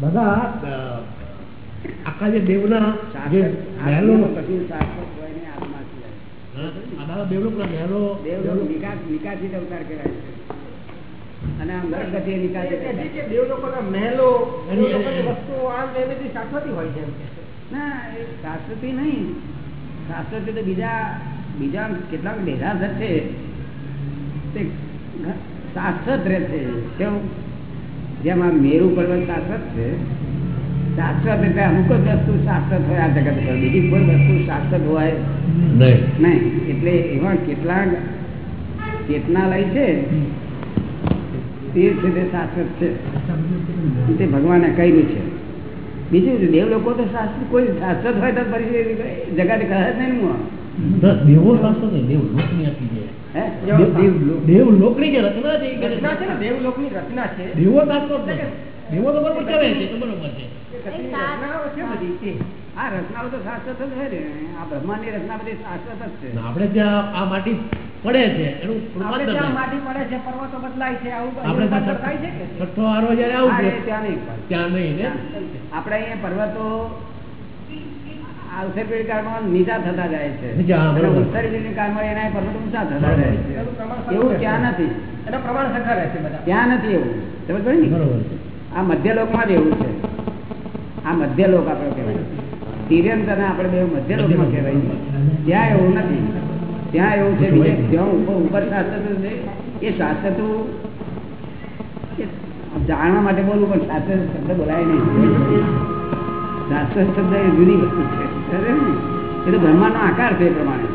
બધા આખા જે દેવના જે મહેલો. નિકાસ અવતાર કહેવાય છે. અને ગતિ. જે મહેલો વસ્તુઓ આમ એ બધી શાશ્વતી હોય છે એમ કે. છે. ના એ શાશ્વતી નહીં. શાશ્વતી તો બીજા બીજા કેટલાક દેરાસર છે તે શાશ્વત રહેશે. કેવું જેમ આ મેરુ પર્વત શાશ્વત છે શાશ્વત એટલે અમુક જ વસ્તુ શાશ્વત હોય આ જગત પર બીજી કોઈ વસ્તુ શાશ્વત હોય નહીં. એટલે એવા કેટલા ચેતનાલય છે તે છે તે શાશ્વત છે. તે ભગવાને કહ્યું છે. બીજું દેવ લોકો તો શાસ્ત્ર કોઈ શાશ્વત હોય તો પછી જગત કહે જ નહીં દેવો શાસ્ત્ર દેવ લોકની આપી જે હે? દેવ- દેવ- દેવ લોકની જે રચના છે દેવલોકની રચના છે. દેવો શાસ્ત્ર જ નહીં. દેવો તો બરોબર કરે છે તો બરોબર છે. એ કથની રચનાઓ છે બધી. તે. આ આપણે માટી પડે છે એનું ત્યાં માટી પડે છે પર્વતો બદલાય છે આવું આપણે ત્યાં થાય છે છઠ્ઠો આરો જયારે આવું હા, છે એ ત્યાં નહીં ત્યાં નહીં આપડે આપણે અહીંયા પર્વતો ઉત્તરપીડ કાળમાં નીચા થતા જાય છે. ઉત્તરપીડ કાળમાં એના પર્વતો ઊંચા થતા જાય છે. એવું ત્યાં નથી. એના પ્રમાણ સરખા રહે છે ત્યાં નથી એવું. સમજ પડી ને? આ મધ્ય લોકમાં જ એવું છે. આ મધ્યલોક આપણે કહેવાય. તિર્યંત અને આપણે બે મધ્યલોકમાં કહેવાય. ત્યાં એવું નથી. ત્યાં એવું છે બીજે જ્યાં ઉપર ઉપર શાસ્ત્ર છે એ શાસ્ત્ર તો જાણવા માટે બોલવું પણ શાસ્ત્ર શબ્દ બોલાય નહીં. શાસ્ત્ર શબ્દ એ જુદી વસ્તુ છે? એ તો બ્રહ્માંડનો આકાર છે એ પ્રમાણે.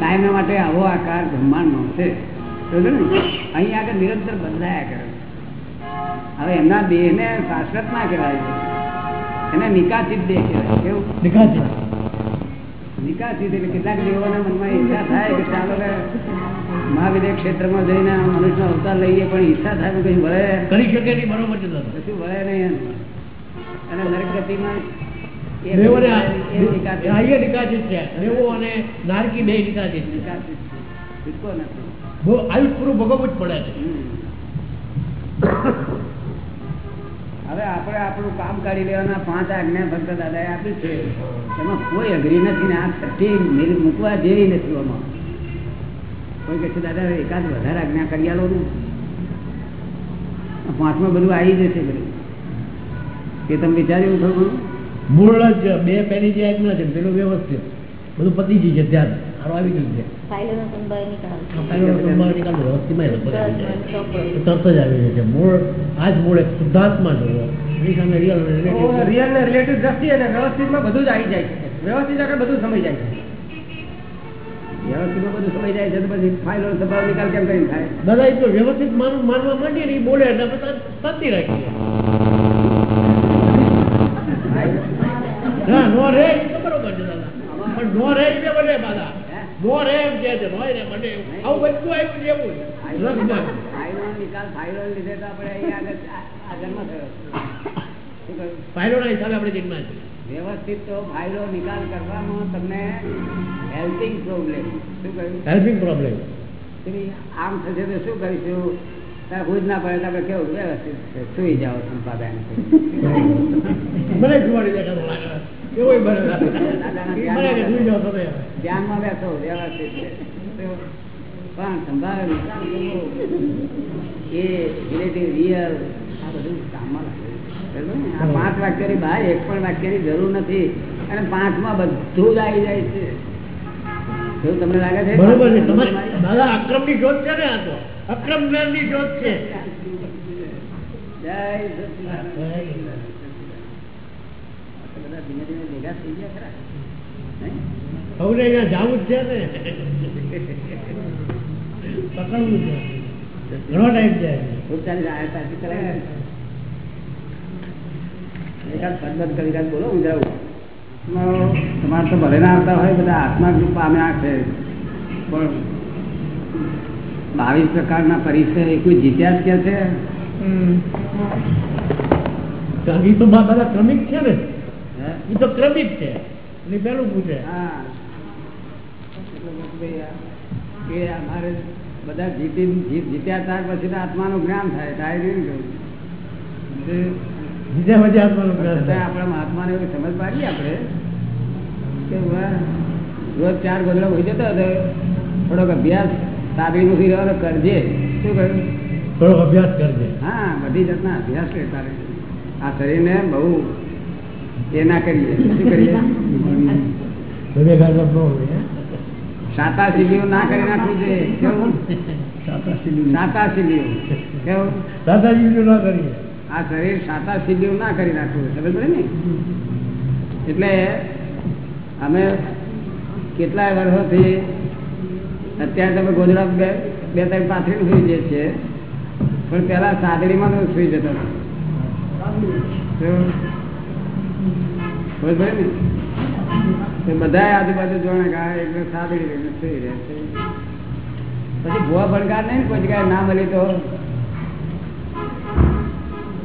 કાયમ માટે આવો આકાર બ્રહ્માંડનો છે સમજે અહીં આગળ નિરંતર બદલાયા કરે હવે એમના દેહને શાશ્વત ના કહેવાય એને નિકાસિત દેહ કહેવાય કેવું? નિકાસિત. નિકાસિત એટલે કેટલાક દેવોના મનમાં ઈચ્છા થાય કે ચાલો મહાવીર ક્ષેત્રમાં જઈને મનુષ્ય અવતાર લઈએ પણ ઈચ્છા થાય તો કઈ વળે. કરી શકે નહીં બરોબર છે દાદા વળે નહીં અને નરક ગતિમાં એ નિકાસિત છે. દેવો અને નારકી બે નિકાસિત છે. નિકાસિત છૂટકો આયુષ પૂરું ભોગવવું જ પડે છે. હવે આપણે આપણું કામ કાઢી લેવાના પાંચ આજ્ઞા ભક્ત દાદાએ આપી છે. એમાં કોઈ અઘરી નથી ને આ છઠ્ઠી મિલ- મૂકવા જેવી નથી એમાં કોઈ કહે છે દાદા એકાદ વધારે આજ્ઞા કરી આલો ને. પાંચમાં બધું આવી જશે બધું. કે તમે વિચાર્યું થોડું મૂળ જ બે પેની જે આજ્ઞા છે પેલું વ્યવસ્થિત. બધું પતી ગયું છે ધ્યાન. સારું આવી ગયું છે. પહેલો. તરત જ આવી જાય છે. મૂળ આ જ મૂળ એક શુદ્ધાત્મા જોવો રિયલ ને રિલેટિવ દ્રષ્ટિ અને વ્યવસ્થિતમાં બધું જ આવી જાય છે. વ્યવસ્થિત આગળ બધું સમય જાય છે. વ્યવસ્થિતમાં બધું સમય જાય છે તો પછી ફાઇલો સ્વભાવ નિકાલ કેમ થાય? દાદા એ તો વ્યવસ્થિત માન- માનવા માંડીએ ને એ બોલે એટલે આપણે શાંતિ રાખીએ. ના નો રે બરોબર છે દાદા. પણ નો રે એ બને દાદા નો રે એમ છે નો રે બને આવું બધું આવ્યું છે એવું ફાઇલો નિકાલ ફાઇલો લીધે તો આપણે અહીંયા આગળ આ- આ થયો શું કહ્યું હિસાબે આપણે જન્મ્યા છે. વ્યવસ્થિત તો ફાઇલો નિકાલ કરવામાં તમને હેલ્પિંગ પ્રોબ્લેમ. શું કહ્યું? હેલ્પિંગ પ્રોબ્લેમ આમ થશે તો શું કરીશું? ખુદ ના પડે કેવું વ્યવસ્થિત સુઈ જાઓ સંપાદન ધ્યાનમાં વ્યવસ્થિત પણ સંભાળ એ રિલેટિવ રિયલ આ બધું કામમાં ને? આ પાંચ વાક્યની બહાર એક પણ વાક્યની જરૂર નથી. અને પાંચમાં બધું જ આવી જાય છે. તમને લાગે છે? બરોબર છે. તમારી દાદા અક્રમની શોધ છે ને આ તો? અક્રમ જ્ઞાનની શોધ છે. જય બધા ધીમે ધીમે ભેગા થઈ ગયા ખરા? જવું જ છે ને. પકડવું છે. ઘણો ટાઈમ છે. ખૂબ સારી પાછી કરાય ને. બોલો હું જાઉં તમારે તો ભલે ના આવતા હોય બધા આત્મા જ્ઞાન પામ્યા છે. પણ બાવીસ પ્રકારના પરિચય એ કોઈ જીત્યા જ કે છે? તો બધા ક્રમિક છે ને? હે? એ તો ક્રમિક છે. એટલે પેલું પૂછે. હા. કે અમારે બધા જીતી જીત્યા ત્યાર પછી તો આત્માનું જ્ઞાન થાય થાય નહીં કહ્યું જે બીજા બધી આત્માનો જ્ઞાન. આપણા મહાત્માને એવી સમજ પાડીએ આપણે કે વાહ, રોજ ચાર ગોદડા હોઈ જતો હતો. થોડોક અભ્યાસ સાદડી મૂકી રહ્યો કરજે. શું કહ્યું? થોડો અભ્યાસ કરજે. હા બધી જાતના અભ્યાસ કરે તારે આ શરીરને બહુ એ ના કરીએ. શું કરીએ? નો સાતા સીડીઓ ના કરી નાખવું છે. કેવું? સાતા સીલીઓ કેવું? દાદાજીનું ના કરીએ. આ શરીર સાતા સીડીઓ ના કરી નાખવું સમજ પડે ને? એટલે અમે કેટલાય વર્ષોથી અત્યારે તમે ગોધરા બે બે ત્રણ પાથરી સુઈ જાય છે. પણ પેલા સાદડીમાં તો સુઈ જતો ને? બધા આજુબાજુ જોણે કે એટલે સાદડી લઈને સુઈ રહે છે. પછી ભૂવા ભણકાર નહીં કોઈ જગ્યાએ ના મળી તો?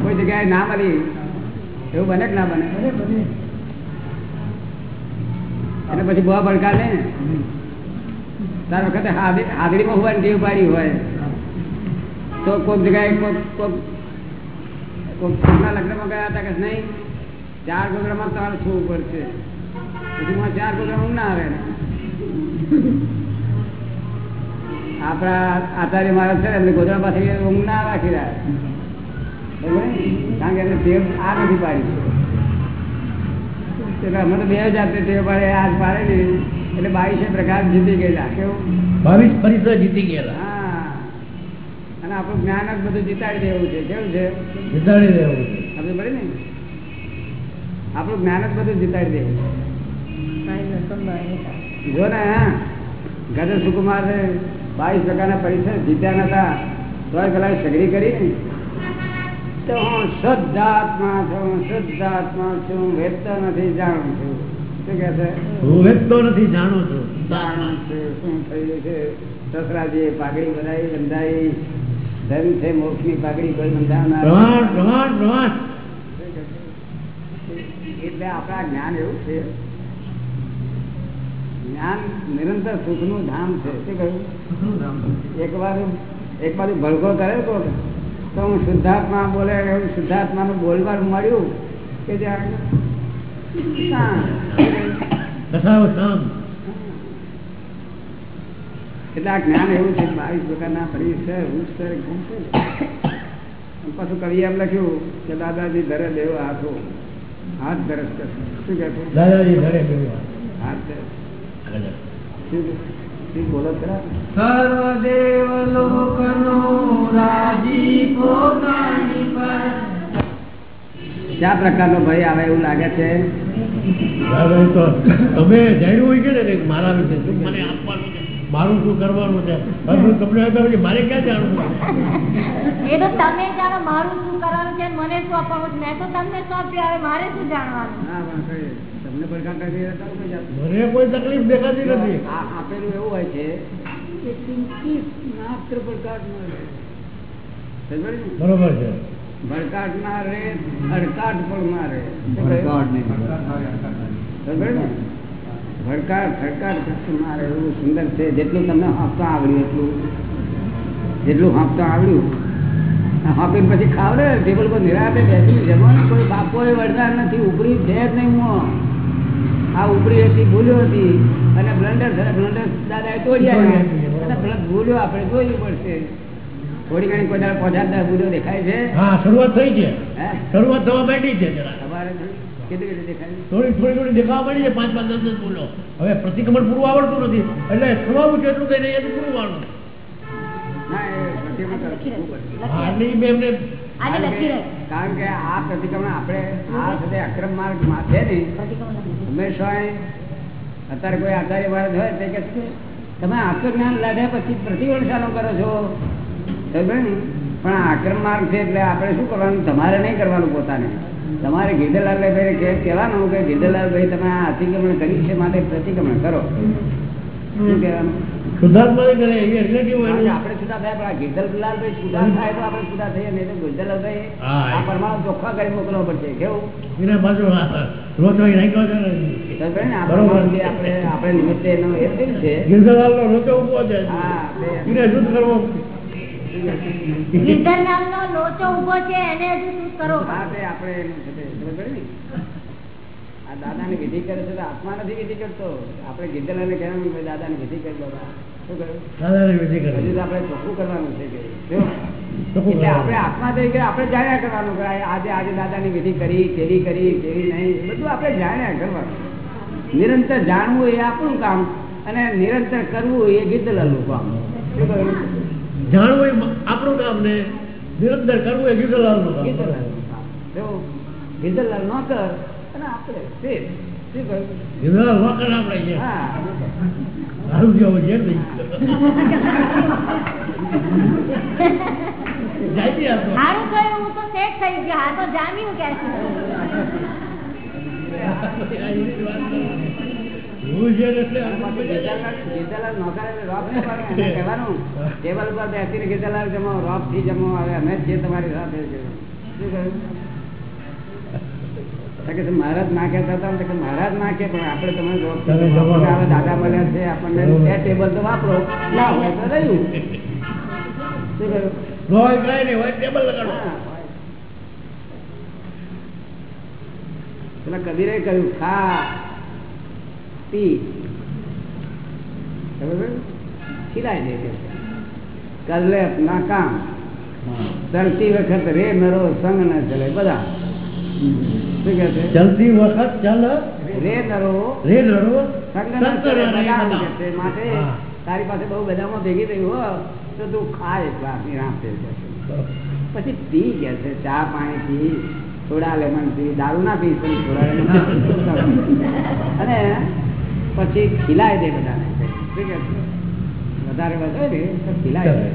કોઈ જગ્યાએ ના મળી? એવું બને કે ના બને? અને પછી ભૂવા ભણકાર નહીં ને? તાર વખતે હાદડીમાં હોય ટેવ પાડી હોય. તો કોઈક જગ્યાએ કોઈક કોઈક કોઈક છોકરા લગ્નમાં ગયા હતા કે નહીં, ચાર ગોગડામાં તમારે છોવું પડશે. પછી માં ચાર ઊંઘ ના આવે. આપણા આચાર્ય મહારાજ છે એમને ગોધરા પાસે ઊંઘ ના રાખી રહ્યા કારણ કે એમને ટેવ આ નથી પાડી. એટલે અમે તો બે જાતે ટેવ પાડે, આજ પાડે ને એટલે બાવીસે પ્રકાર જીતી ગયેલા. કેવું? બાવીસ પરિસર જીતી ગયેલા. હા. અને આપણું જ્ઞાન જ બધું જીતાડી દેવું છે. કેવું છે? જીતાડી દેવું છે. સમજ પડે ને? આપણું જ્ઞાન જ બધું જીતાડી દેવું જો ને હા. ગજર સુકુમાર બાવીસ પ્રકારના પરિસર જીત્યા નતા. તો પેલા સગડી કરી ને? તો હું શુદ્ધાત્મા છું શુદ્ધાત્મા છું વેચતો નથી જાણું છું છે. હું વેચતો નથી જાણું છું. જાણું છું શું થયું છે? સસરાજીએ પાઘડી બનાવી બંધાઈ ધન છે મોક્ષની પાઘડી કોઈ બંધાવનાર પ્રમાણ પ્રમાણ પ્રમાણ. એટલે આપણા જ્ઞાન એવું છે. જ્ઞાન નિરંતર સુખનું ધામ છે. શું કહ્યું? એક વાર એક બાજુ ભડકો કરે તો તો હું શુદ્ધાત્મા બોલે એવું શુદ્ધાત્માનું બોલવાનું મળ્યું કે જ્યાં એટલે આ જ્ઞાન એવું છે કે બાવીસ પ્રકારના પરિસર ઉત્સર ગુણ પાછું કવિએ એમ લખ્યું કે દાદાજી ધરે દેવ હાથો. હાથ ધરસ કરે શું કહે દાદાજી ધરે હાથ. ધરસ બોલો ખરા સર્વદેવ લોકનો રાજી પર કયા પ્રકારનો ભય આવે એવું લાગે છે? તમે જાણ્યું હોય છે ને મારા વિશે શું? મને આપવાનું છે. મારું શું કરવાનું છે? હવે તમને મારે ક્યાં જાણવું એ તો તમે જાણો મારું શું કરવાનું છે મને શું આપવાનું છે? મેં તો તમને સોંપ્યું હવે મારે શું જાણવાનું? ના પણ કઈ મને તકલીફ દેખાતી નથી. આ આપેલું એવું હોય છે. કે માત્ર ન ને? બરોબર છે. ભડકાટ ના રે અડકાટ પણ શું કહ્યું? ભડકાટ કશું ના? રહે એવું સુંદર છે. જેટલું તમને હાંફતા આવડ્યું એટલું. જેટલું હાંફતા આવડ્યું આ હાંફીને પછી ખાવડે ટેબલ પર નિરાતે બેસી જમવાનું કોઈ બાપોએ વળતા નથી ઉપરી છે જ નહીં હું આ ઉપરી હતી ભૂલ્યો હતી. અને બ્લન્ડર બ્લન્ડર દાદા તોડી આવ્યા અને ભૂલ્યો આપણે જોયું પડશે. થોડી ઘણી કોઈ દાડો પહોંચાડતા દેખાય છે? હા શરૂઆત થઈ છે. શરૂઆત થવા બેઠી છે જરા તમારે કેટલી કેટલી દેખાય થોડી થોડી થોડી દેખાવા માંડી છે પાંચ પાંચ દસ દસ બોલો હવે પ્રતિક્રમણ પૂરું આવડતું નથી. એટલે થવાનું છે એટલું કઈ નહીં પૂરું આવડું ના એ પ્રતિક્રમણ કરવું પડશે. હા એટલે ઈ મેં એમને આજે કારણ કે- રહે કારણ કે આ પ્રતિક્રમણ આપણે આ સાથે અક્રમ માર્ગમાં છે હંમેશા અત્યારે કોઈ આચાર્ય ભારત હોય તે કે તમે તમે આત્મજ્ઞાન લાદ્યા પછી પ્રતિક્રમણ ચાલુ કરો છો? પણ આક્રમ માર્ગ છે એટલે આપણે શું કરવાનું? તમારે નહીં કરવાનું પોતાને. તમારે ગીરધરલાલ ભાઈ કે કહેવાનું કે ગીરધરલાલ ભાઈ તમે આ અતિક્રમણ કર્યું છે માટે પ્રતિક્રમણ કરો. શું કહેવાનું? આપણે છૂટા થયા પણ આ ભાઈ છૂટા થાય તો આપણે છૂટા થઈએ નહીં તો ગીરધરલાલ ભાઈ આ પરમાણુ ચોખ્ખા કરી મોકલવો પડશે. કેવું? બાજુ ને? ને? આપણે આપણે નિમિત્તે એનો એ છે. ગિરધરલાલનો રોચો ઊભો છે. હા શુદ્ધ નામનો લોચો ઊભો છે એને હજુ શું કરો? આ આપણે ખબર પડી ને? વિધિ કરે છે આત્મા નથી વિધિ કરતો. આપણે ગીધેલાને કહેવાનું કે દાદાની વિધિ કરી બાબા શું કહ્યું? વિધિ હજુ આપણે ચોખ્ખું કરવાનું છે કે જો. ચોખ્ખું એટલે આપણે આત્મા તરીકે આપણે જાણ્યા કરવાનું આજે આજે દાદાની વિધિ કરી કેવી કરી કેવી નહીં બધું આપણે જાણ્યા કરવાનું. નિરંતર જાણવું એ આપણું કામ અને નિરંતર કરવું એ ગીધેલાનું કામ. શું કહ્યું? જાણવું એ આપણું કામ ને નિરંતર કરવું એ ગીધલાલનું નું કામ. જો ગીધેલાલ ન કર અને આપણે શું કહ્યું આપણે સારું જેવું છે તો. સારું થયું હું તો સેટ થઈ ગયો. હા તો જામ્યું કે ટેબલ ઉપર બેસીને ગીધાલાલ જમો રોપથી જમો હવે અમે જ તમારી સાથે શું કહ્યું? તો કે છે, મહારાજ ના કહેતા હતા કે મહારાજ ના કે પણ આપણે તમે રોપ દાદા મળ્યા છે આપણને બે ટેબલ તો વાપરો. ના હોય તો રહ્યું. શું કહ્યું? ટેબલ લગાડો. પેલા કબીરે કહ્યું ખા પી. ખીલાઈ દે ચલતી વખત રે નરો સંગ ન ચલે બધા. શું કે છે? ચલતી વખત ચાલ રે નરો રે નરો સંગ ન ચલે. માટે તારી પાસે બહુ બધામાં ભેગી થઈ હો તો તું ખાય બાકી નિરાંતે પછી પી કે છે ચા પાણી પી થોડા લેમન પી દારૂ ના પી થોડા લેમન અને પછી ખીલાય દે બધાને. વધારે વધે ને તો ખીલાય દે.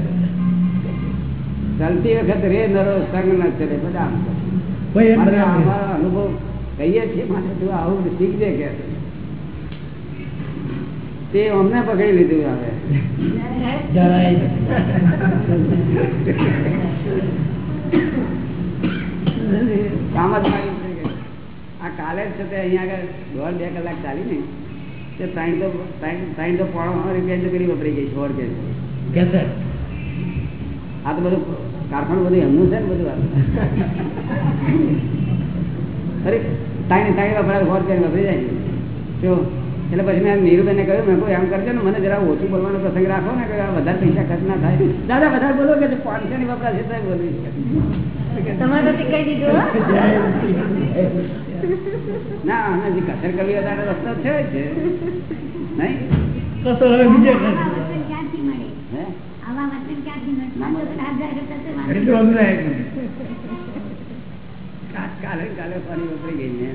ચાલતી વખત રે નરો સંગ ન ચડે બધા અમારો અનુભવ કહીએ છીએ માટે તું આવું શીખજે કે. તે અમને પકડી લીધું હવે. કામ જ આ કાલે જ છે તે અહીંયા આગળ દોઢ બે કલાક ચાલી ને તે ત્રણ તો ત્રણ ત્રણ તો પોણો રૂપિયા તો વપરાઈ ગઈ છોડ કે. આ તો બધું કારખાનું બધું એમનું છે ને બધું અરે વપરાય વપરાઈ જાય. જો એટલે પછી મેં નીરુબેનને કહ્યું મેં કોઈ એમ કરજો ને મને જરા ઓછું બોલવાનો પ્રસંગ રાખો ને કે વધારે પૈસા ખર્ચ ના થાય. દાદા વધારે બોલો કે પાંચસો ની વપરાશે છે તો કહી દીધું ના અને કસર કરવી હોય રસ્તો છે જ. નહીં? કસર હવે બીજે કાલે કાલે પાણી વપરાઈ ગઈ ને.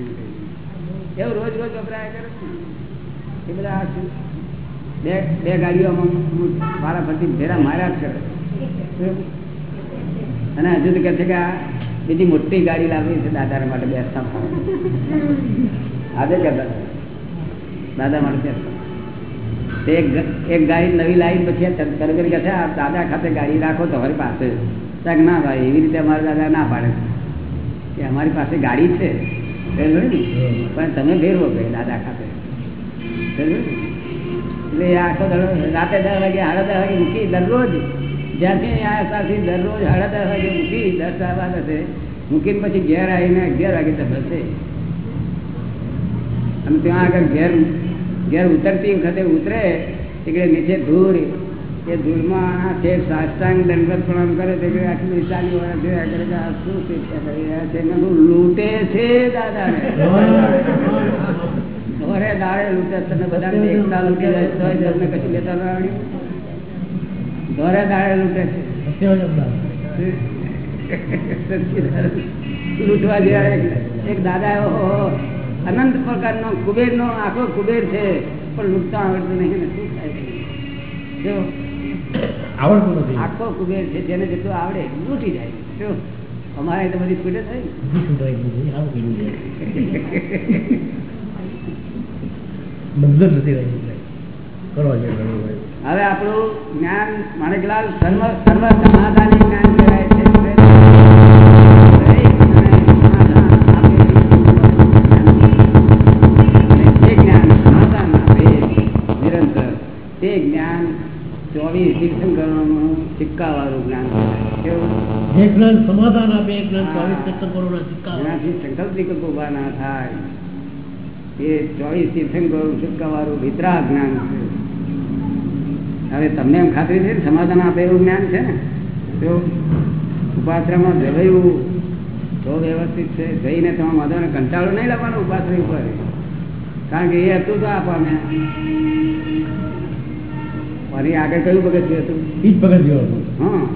એવું રોજ રોજ વપરાયા કરે એ બધા બે બે ગાડીઓમાં મારા ફરતી ફેરા માર્યા જ કરે? અને હજુ તો કહે છે કે આ બીજી મોટી ગાડી લાવવી છે દાદા માટે બેસતા. આજે કહેતા દાદા માટે બેસતા. એક ગાડી નવી લાવી પછી આ કે છે, આ દાદા ખાતે ગાડી રાખો તમારી પાસે. ના ભાઈ, એવી રીતે અમારા દાદા ના પાડે કે અમારી પાસે ગાડી છે. પણ તમે ફેરવો કે દાદા ખાતે. એટલે આખો રાતે દસ વાગે, સાડા દસ વાગે મૂકી દરરોજ ત્યાંથી દરરોજ સાડા દસ વાગે મૂકી દસ વાગે છે. મૂકીને પછી ઘેર આવીને અગિયાર વાગે તપાસે અને ત્યાં આગળ ઘેર ઘેર ઉતરતી વખતે ઉતરે એટલે નીચે ધૂળ એ ધૂળમાં છે સાષ્ટાંગ દંડવત પ્રણામ કરે તે બધી ચાલી વાળા જોયા કરે કે આ શું શિક્ષા કરી રહ્યા છે? કીધું, લૂંટે છે દાદાને. ઘરે દાડે લૂંટે. તમે બધાને એકતા લૂંટી જાય તો તમને કશું લેતા ના આવડ્યું ઘરે દાડે લૂંટે છે. લૂંટવા જેવા એક દાદા એવો અનંત પ્રકારનો કુબેરનો આખો કુબેર છે. પણ લૂંટતા આવડતું નહીં ને શું થાય? આવડતું નથી. આખો કુબેર છે જેને જેટલું આવડે લૂંટી જાય. જો અમારે તો બધી સ્પીડે થાય. નથી. કરવા જેવું. હવે આપણું જ્ઞાન માણેકલાલ સર્વ સર્વ સમાધાની જ્ઞાન કહેવાય છે. જ્ઞાને ચોવીસ તીર્થંકરોનું સિક્કાવાળું જ્ઞાન. કેવું? જ્ઞાન સમાધાન આપે જ્ઞાન ચોવીસ તીર્થંકરોના સિક્કા જેનાથી સંકલ્પ વિકલ્પ ઊભા ના થાય. એ ચોવીસ તીર્થંકરોનું સિક્કાવાળું વિતરા જ્ઞાન છે. હવે તમને એમ ખાતરી છે ને સમાધાન આપે એવું જ્ઞાન છે ને? તો ઉપાશ્રમમાં જવાયું તો વ્યવસ્થિત છે. જઈને તમે માધવને કંટાળો નહીં લાવવાનો ઉપાશ્રમ ઉપર. કારણ કે એ હતું તો આપણને. અને આગળ કયું પગથિયું હતું? એ જ પગથિયું હતું. હા.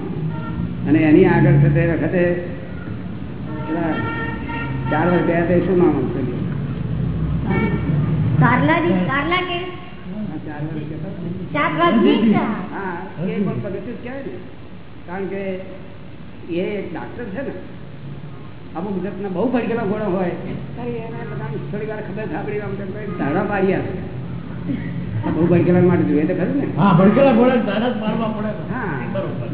અને એની આગળ થતે વખતે પેલા ચાર વર્ષ ગયા તે શું નામ હતું? કારલાજી કારલા કે? કારણ કે એ એક ડાક્ટર છે ને અમુક જાતના બહુ ભડકેલા ઘોડો હોય એને બધાને થોડી વાર ખબર સાંભળી આમ તેમ કરીને ધારણા પાડી આપે. બહુ ભડકેલા માટે જોઈએ તો ખરું ને? હા ભડકેલા ઘોડા દાડા મારવા પડે હા. બરોબર.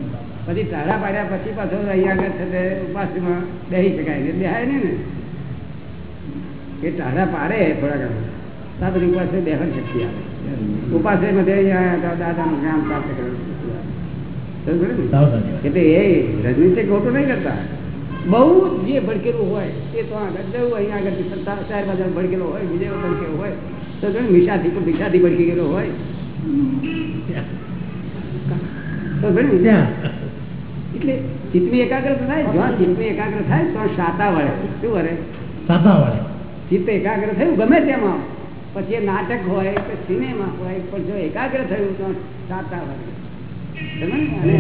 પછી ટાઢા પાડ્યા પછી પાછો અહીંયા આગળ છે તે ઉપાસમાં બેસી શકાય ને બેહાય ને. એ ટાઢા પાડે થોડા ઘણા બધી ઉપાસે બેહન શક્તિ આવે ઉપાસે દાદાનું જ્ઞાન પ્રાપ્ત કરવાનું. એટલે એ રજનીશે ખોટું નહીં કરતા. બહુ જે ભડકેલું હોય એ તો આગળ જવું અહીંયા આગળ સંતા ચાર બાજુ ભડકેલો હોય બીજે ભડકેલો હોય તો જો મિશાથી મિશાથી ભડકી ગયેલો હોય. તો એટલે ચિત્તની એકાગ્ર થાય જ્યાં ચિત્તની એકાગ્ર થાય તો સાતા વળે. શું વળે? સાતા વાળે. ચિત્ત એકાગ્ર થયું ગમે તેમાં. પછી એ નાટક હોય કે સિનેમા હોય પણ જો એકાગ્ર થયું તો સાતા ને? અને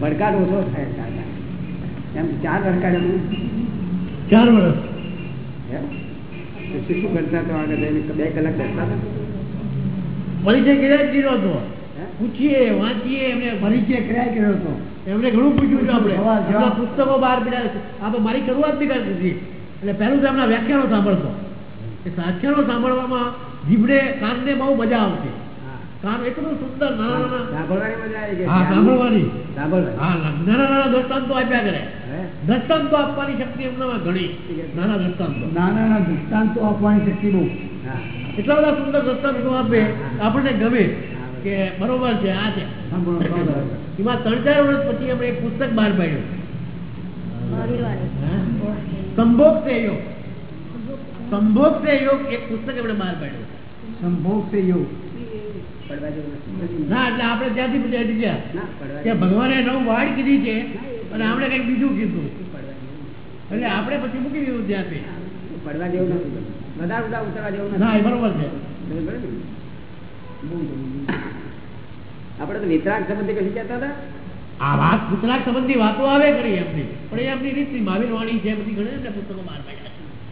ભડકાટ ઓછો થાય સાતા. એમ ચાર ભડકાટ ચાર વર્ષ પછી શું કરતા તો આગળ જઈને? બે કલાક કરતા પરિચય કર્યા જ કર્યો હતો. પૂછીએ વાંચીએ એમને પરિચય કર્યા કર્યો હતો. એમને ઘણું પૂછ્યું છે આપણે. પુસ્તકો બહાર પીડા આ તો મારી શરૂઆત બી કરતી હતી. એટલે પહેલું તો એમના વ્યાખ્યાનો સાંભળતો. એ સાક્ષરો સાંભળવામાં જીભડે કાનને બહુ મજા આવશે કાન એટલું સુંદર નાના નાના સાંભળવાની મજા આવી ગઈ. હા સાંભળવાની. સાંભળવાની. હા નાના નાના દ્રષ્ટાંતો આપ્યા કરે. દ્રષ્ટાંતો આપવાની શક્તિ એમનામાં ઘણી. નાના દ્રષ્ટાંતો. નાના નાના દ્રષ્ટાંતો આપવાની શક્તિ બહુ. એટલા બધા સુંદર દ્રષ્ટાંતો આપે આપણને ગમે કે બરોબર છે આ છે. એમાં ત્રણ ચાર વર્ષ પછી આપણે એક પુસ્તક બહાર પાડ્યું. સંભોગ યોગ સંભોગ સે યોગ એક પુસ્તક એમણે બહાર પાડ્યું. સંભોગ સે યોગ પડવા જેવું ના એટલે આપણે ત્યાંથી હટી ગયા. કે ભગવાને નવ વાડ કીધી છે અને આપણે કંઈક બીજું કીધું. પડવા જેવું એટલે આપણે પછી મૂકી દીધું ત્યાંથી. પડવા જેવું નથી. બધા ઉડા ઉતરવા જેવું નથી. એ બરોબર છે. બરોબર આપણે તો વિતરાક સંબંધી કશું કહેતા હતા? આ વાત વિતરાક સંબંધી વાતો આવે કરી એમની. પણ એ એમની રીતની મહાવીર વાણી છે બધી ઘણી પુસ્તકો બહાર પાડ્યા.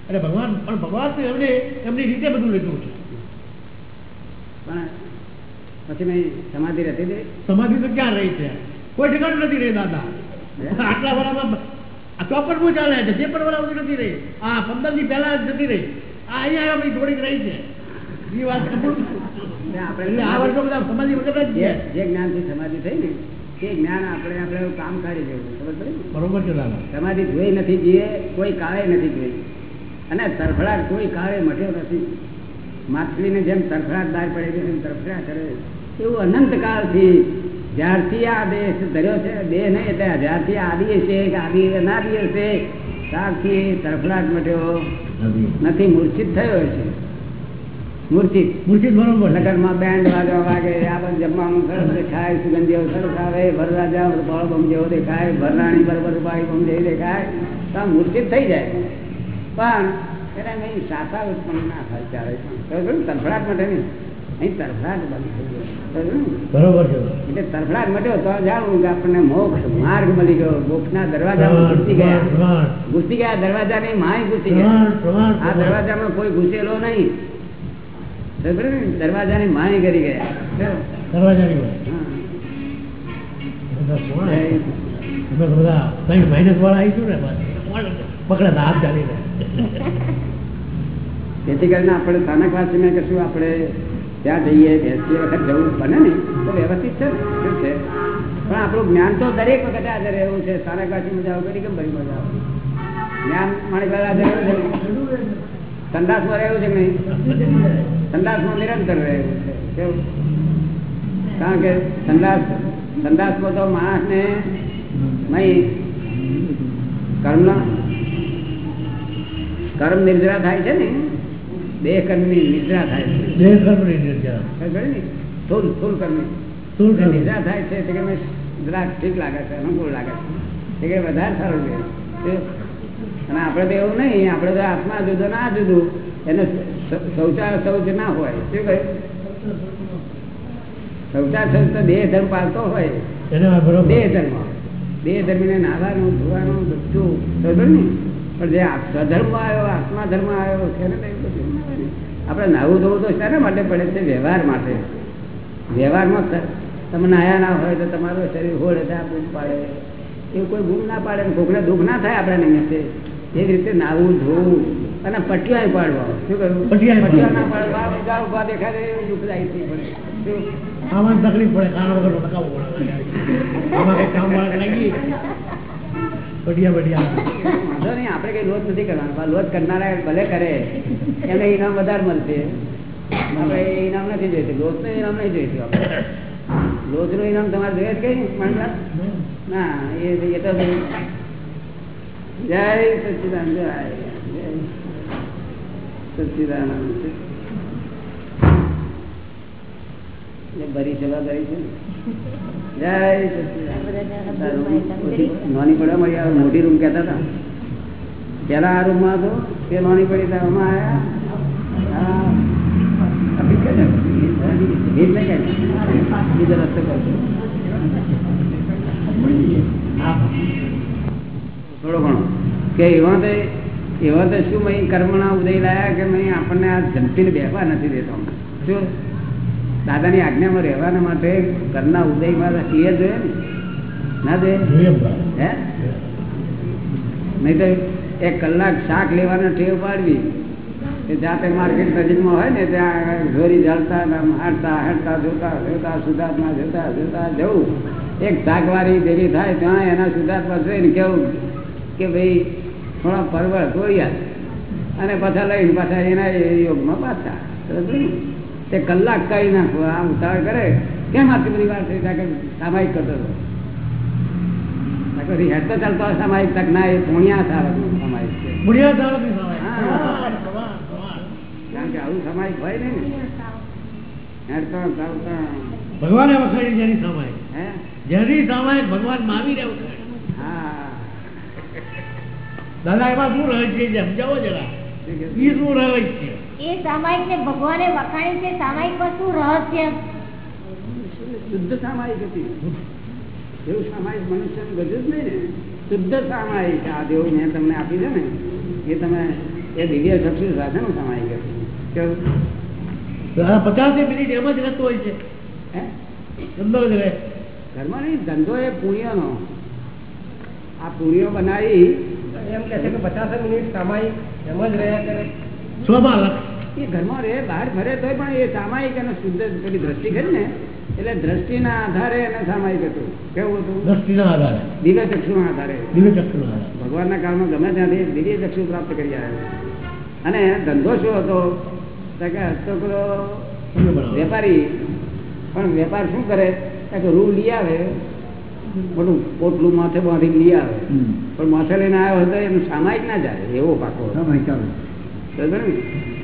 એટલે ભગવાન પણ ભગવાન તો એમને એમની રીતે બધું લીધું છે. પણ પછી મેં સમાધિ રહેતી હતી? સમાધિ તો ક્યાં રહી છે? કોઈ ઠેકાણું નથી રહી દાદા. આટલા વર્ષમાં આ ચોપન ચાલે છે? જે પણ વર્ષ નથી રહી. આ પંદરની પહેલા જ નથી રહી. આ અહીંયા આપણી થોડીક રહી છે. એ વાત કબૂલ. એટલે આપણે આ વર્ષો બધા સમાધિ વગર જ જે જ્ઞાનથી સમાધિ થઈ ને તે જ્ઞાન આપણે આપણે કામ કાઢી દેવું? બરોબર છે દાદા. સમાધિ જોઈ નથી જઈએ કોઈ કાળે નથી જોઈ. અને તરફડાટ કોઈ કાળે મટ્યો નથી. માછલીને જેમ તરફડાટ બહાર પડે છે એમ તરફડા કરે એવું અનંત કાળથી જ્યારથી આ દેશ ધર્યો છે દેહ નહીં એટલે જ્યારથી આદિ છે કે આદિ અનાદિ છે ત્યારથી તરફડાટ મટ્યો નથી. મૂર્છિત થયો છે. મૂર્છિત. મુર્શિદ બરોબર. છે. બેન્ડ વાગવા વાગે આ બધું જમવાનું સરસ દેખાય સુગંધ સરસ આવે વરરાજા બાળ બમ જેવો દેખાય વરરાણી બરોબર બાળી બમ જેવી દેખાય તો મૂર્છિત થઈ જાય. પણ એને નહીં સાતા ઉત્પન્ન ના થાય ત્યારે પણ ને? તરફડાટ માટે નહીં અહીં તરફડાટ બંધ થઈ ગયો ખબર પડી ને? બરોબર છે એટલે તરફડાટ મટ્યો તો જાણવું કે આપણને મોક્ષ માર્ગ મળી ગયો મોક્ષના દરવાજા ઘૂસી ગયા ઘૂસી ગયા દરવાજાની માય ઘૂસી ગયા આ દરવાજામાં કોઈ ઘૂસેલો નહીં ને? દરવાજાની માય કરી ગયા ચલો. દરવાજાની. બધા આવે? માઇનસ વાળા આવીશું ને પકડે હાથ ચાલીને જેથી કરીને આપણે સ્થાનકવાસીને કશું આપણે ત્યાં જઈએ, બેસીએ, વખત જવું બને ને તો વ્યવસ્થિત છે ને છે? પણ આપણું જ્ઞાન તો દરેક વખતે હાજર રહેવું છે સ્થાનકવાસી મજા આવે કેમ ભરી મજા આવે? જ્ઞાન માણેક હાજર રહેવું છે સંદાસમાં રહેવું છે નહીં? સંદાસમાં નિરંતર રહેવું છે, કેવું? કારણ કે સંદાસ સંદાસમાં તો માણસને નહીં, કર્મ કર્મ નિર્જરા થાય છે ને બે કર્મની નિદ્રા થાય છે. બે કર્મની નિદ્રા ને થોલ સ્થૂલ કર્મની સ્થૂળ નિદ્રા થાય છે તે કે જરાક ઠીક લાગે છે અનુકૂળ લાગે છે. તે કે વધારે સારું છે. અને આપણે તો એવું નહીં આપણે તો આત્મા જુદો ના જુદું. એને શ- શૌચાલય શૌચ ના હોય. શું કહે? શૌચાલય શૌચ તો દેહ ધર્મ પાલતો હોય. દેહ ધર્મ. દેહ ધર્મને નાવાનું ધોવાનું બધું. ને પણ જે સ્વધર્મ આવ્યો આત્મા ધર્મ આવ્યો છે ને. આપણે નાવું ધોવું તો શાના માટે પડે છે? વ્યવહાર માટે. વ્યવહારમાં તમે નાયા ના હોય તો તમારું શરીર હોળ આ પાડે. એવું કોઈ બૂમ ના પાડે ને દુઃખ ના થાય આપણાને નિમિત્તે એ રીતે નાવું ધોવું અને પટિયા પાડવા. શું કહ્યું? પટિયા પટિયા ના પાડવા બીજા ઊભા દેખાય તો એવું દુઃખ જાય છે આમાં તકલીફ પડે કારણ વગર પડે. આમાં કઈ કામ વાળા લાગી બઢિયા બઢિયા. વાંધો નહીં, આપણે કઈ લોજ નથી કરવાનો. લોજ કરનારા ભલે કરે એને ઇનામ વધારે મળશે. આપણે ઇનામ નથી જોઈતું. લોચનું ઇનામ નહીં જોઈતું આપણે. લોચનું ઇનામ તમારે જોઈએ કઈ માણસા ના, એ એ તો જય સચિદાન જય સચિદાનંદ એ ભરી સેવા કરી છે નાની પડવા મળી આવે મોટી રૂમ કહેતા હતા. પેલા આ રૂમમાં હતો તે નાની પડી હતા આમાં થોડો ઘણો. કે એવા તો એવા તો શું મહી કર્મના ઉદય લાયા કે મહી આપણને આ જંપીને બેસવા નથી દેતો. શું? દાદાની આજ્ઞામાં રહેવાના માટે ઘરના ઉદયમાં ક્લિયર જોઈએ ને? ના જોઈએ હે? નહીં તો એક કલાક શાક લેવાનો ટેવ પાડવી. કે જાતે માર્કેટ નજીકમાં હોય ને ત્યાં ઘોરી જાળતા હાડતા હાડતા જોતા જોતા સુધાર્થમાં જોતા જોતા જવું. એક શાકવારી ભેગી થાય ત્યાં એના સુધાર્થમાં જોઈને કેવું કે ભાઈ થોડા પરવળ ધોયા અને પાછા લઈને પાછા એના યોગમાં પાછા? તે કલાક કાઢી નાખો આ ઉતાવળ કરે. કેમ આટલી બધી વાર થઈ સામાયિક કરતો હતો હેડ તો ચાલતો સામાયિક તક ના એ પુણ્યા સારનું સામાયિક છે. કારણ કે આવું સામાયિક હોય ને. હેડ તો ચાલતા ભગવાને જેની જેની સમાય ભગવાન મહાવીરે વખાડી. હા. દાદા એમાં શું રહે છે? સમજાવો જરા. શું કે? ઈ શું રહે છે એ સામાયિક ને ભગવાને વખાણી છે સામાયિક પર શું રહસ્ય? શુદ્ધ સામાયિક હતી. એવું સામાયિક મનુષ્યનું ગજું જ નહીં ને. શુદ્ધ સામાયિક આ જેવું મેં તમને આપી છે ને એ તમે એ દિવ્ય શક્તિ સાથે નું સામાયિક હતું. કેવું? પચાસ મિનિટ એમ જ રહેતો હોય છે. હે? ધંધો જ રહે. ઘરમાં નહીં ધંધો એ પુણ્યનો. આ પુણ્યો બનાવી એમ કે છે કે પચાસ મિનિટ સામાયિક એમ જ રહ્યા કરે. સ્વમાં લક્ષ એ ઘરમાં રહે બહાર ફરે તો પણ એ સામાયિક અને શુદ્ધ પેલી દ્રષ્ટિ કરી ને એટલે દ્રષ્ટિના આધારે અને સામાયિક હતું. કેવું હતું? દ્રષ્ટિના આધારે. દિવ્ય ચક્ષુના આધારે. દિવ્ય ચક્ષુ ભગવાનના કાળમાં ગમે ત્યાંથી દિવ્ય ચક્ષુ પ્રાપ્ત કરી આવ્યો અને ધંધો શું હતો? તો કે પેલો વેપારી. પણ વેપાર શું કરે? કે રૂ લઈ આવે. મોટું પોટલું માથે બાંધી લઈ આવે પણ માથે લઈને આવ્યો હતો એનું જ ના જાય એવો પાકો?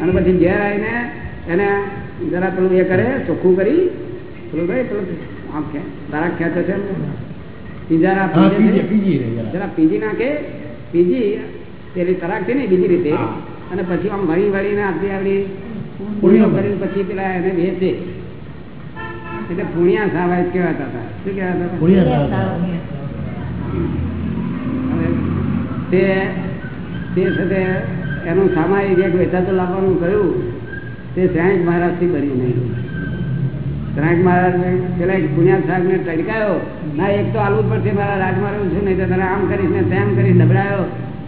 અને પછી ઘેર આવીને એને જરા પેલું એ કરે ચોખ્ખું કરી પેલું ભાઈ પેલું આમ તારા ખેંચે છે ને? પિંજારા હા પીંજે પીજી છે. પીજી રહે જરા. પીજી નાખે પીજી પેલી તરાક છે ને બીજી રીતે અને પછી આમ વળી વળીને આપણી આપણી પુણ્યો કરીને પછી પેલા એને વેચે એટલે પુણ્યા સાવાય કહેવાતા હતા. શું હતા. હવે તે તે સાથે એનું સામાયિક એક વેચાતું લાવવાનું કહ્યું તે શ્રેણિક મહારાજથી બન્યું નહીં. શ્રેણિક મહારાજ પેલા એક પુણ્યા સાહેબને ટડકાયો ના એક તો આલવું જ પડશે મારા રાજ મારું છું નહીં તો તને આમ કરીશ ને તેમ કરી નબળાયો.